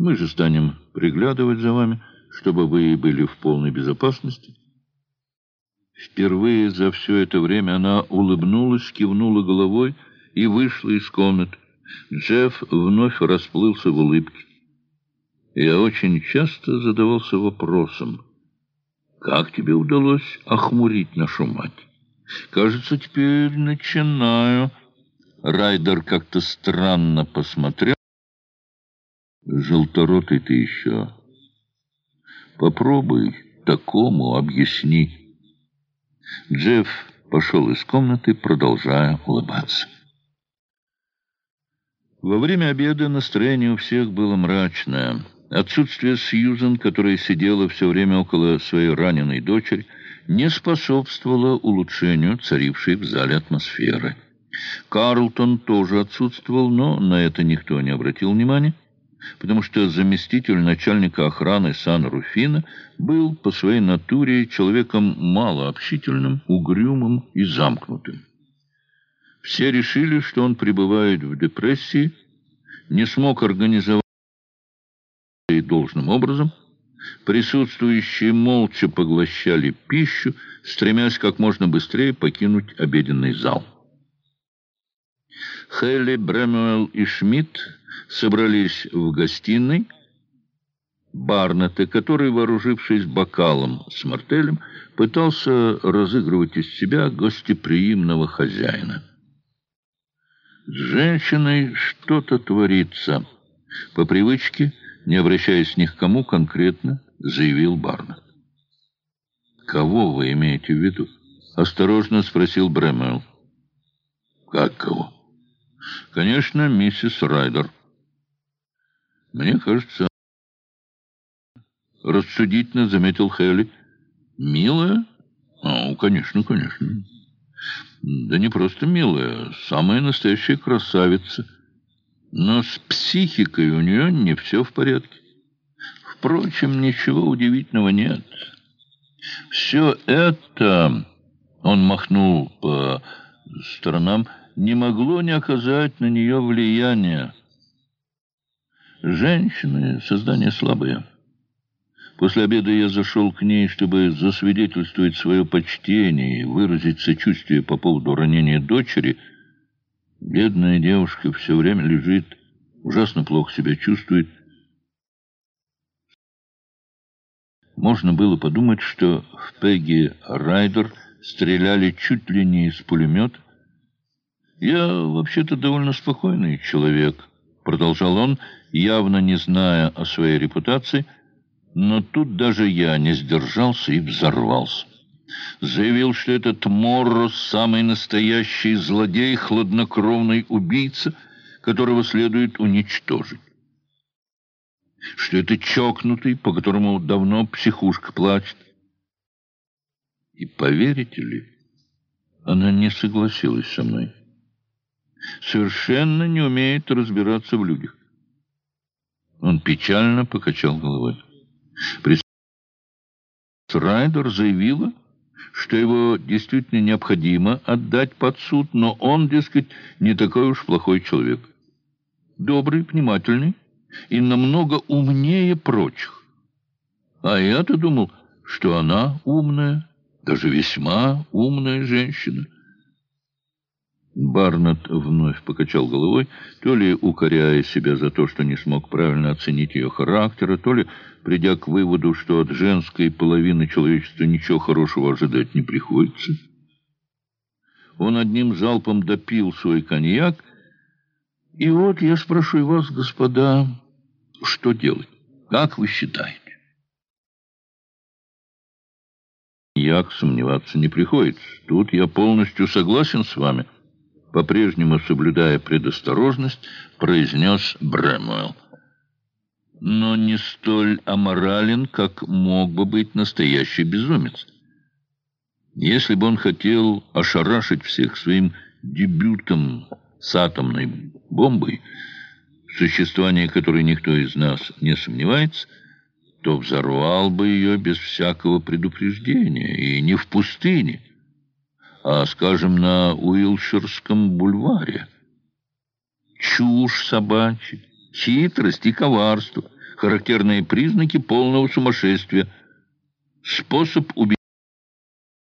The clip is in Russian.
Мы же станем приглядывать за вами, чтобы вы были в полной безопасности. Впервые за все это время она улыбнулась, кивнула головой и вышла из комнаты. Джефф вновь расплылся в улыбке. Я очень часто задавался вопросом, как тебе удалось охмурить нашу мать? Кажется, теперь начинаю. Райдер как-то странно посмотрел. Желторотый ты еще. Попробуй такому объясни. Джефф пошел из комнаты, продолжая улыбаться. Во время обеда настроение у всех было мрачное. Отсутствие Сьюзен, которая сидела все время около своей раненой дочери, не способствовало улучшению царившей в зале атмосферы. Карлтон тоже отсутствовал, но на это никто не обратил внимания, потому что заместитель начальника охраны Сан-Руфина был по своей натуре человеком малообщительным, угрюмым и замкнутым. Все решили, что он пребывает в депрессии, не смог организовать должным образом. Присутствующие молча поглощали пищу, стремясь как можно быстрее покинуть обеденный зал. Хелли, Брэмюэлл и Шмидт собрались в гостиной. Барнетта, который, вооружившись бокалом с мартелем, пытался разыгрывать из себя гостеприимного хозяина. С женщиной что-то творится. По привычке не обращаясь ни к кому конкретно, заявил Барнетт. «Кого вы имеете в виду?» — осторожно спросил Брэмэл. «Как кого?» «Конечно, миссис Райдер». «Мне кажется...» Рассудительно заметил Хелли. «Милая?» «Ну, конечно, конечно». «Да не просто милая, самая настоящая красавица». Но с психикой у нее не все в порядке. Впрочем, ничего удивительного нет. Все это, он махнул по сторонам, не могло не оказать на нее влияния. Женщины — создание слабое. После обеда я зашел к ней, чтобы засвидетельствовать свое почтение и выразить сочувствие по поводу ранения дочери — Бедная девушка все время лежит, ужасно плохо себя чувствует. Можно было подумать, что в Пегги Райдер стреляли чуть ли не из пулемета. «Я вообще-то довольно спокойный человек», — продолжал он, явно не зная о своей репутации, но тут даже я не сдержался и взорвался заявил, что этот Моррос — самый настоящий злодей, хладнокровный убийца, которого следует уничтожить. Что это чокнутый, по которому давно психушка плачет. И поверите ли, она не согласилась со мной. Совершенно не умеет разбираться в людях. Он печально покачал головой. Райдер заявила, что его действительно необходимо отдать под суд, но он, дескать, не такой уж плохой человек. Добрый, внимательный и намного умнее прочих. А я-то думал, что она умная, даже весьма умная женщина. Барнетт вновь покачал головой, то ли укоряя себя за то, что не смог правильно оценить ее характера, то ли придя к выводу, что от женской половины человечества ничего хорошего ожидать не приходится. Он одним залпом допил свой коньяк, и вот я спрошу вас, господа, что делать? Как вы считаете? Як сомневаться не приходится. Тут я полностью согласен с вами — по-прежнему соблюдая предосторожность, произнес Брэмуэлл. Но не столь аморален, как мог бы быть настоящий безумец. Если бы он хотел ошарашить всех своим дебютом с атомной бомбой, в существовании которой никто из нас не сомневается, то взорвал бы ее без всякого предупреждения и не в пустыне, а, скажем, на Уилширском бульваре. Чушь собачья, хитрость и коварство, характерные признаки полного сумасшествия. Способ убить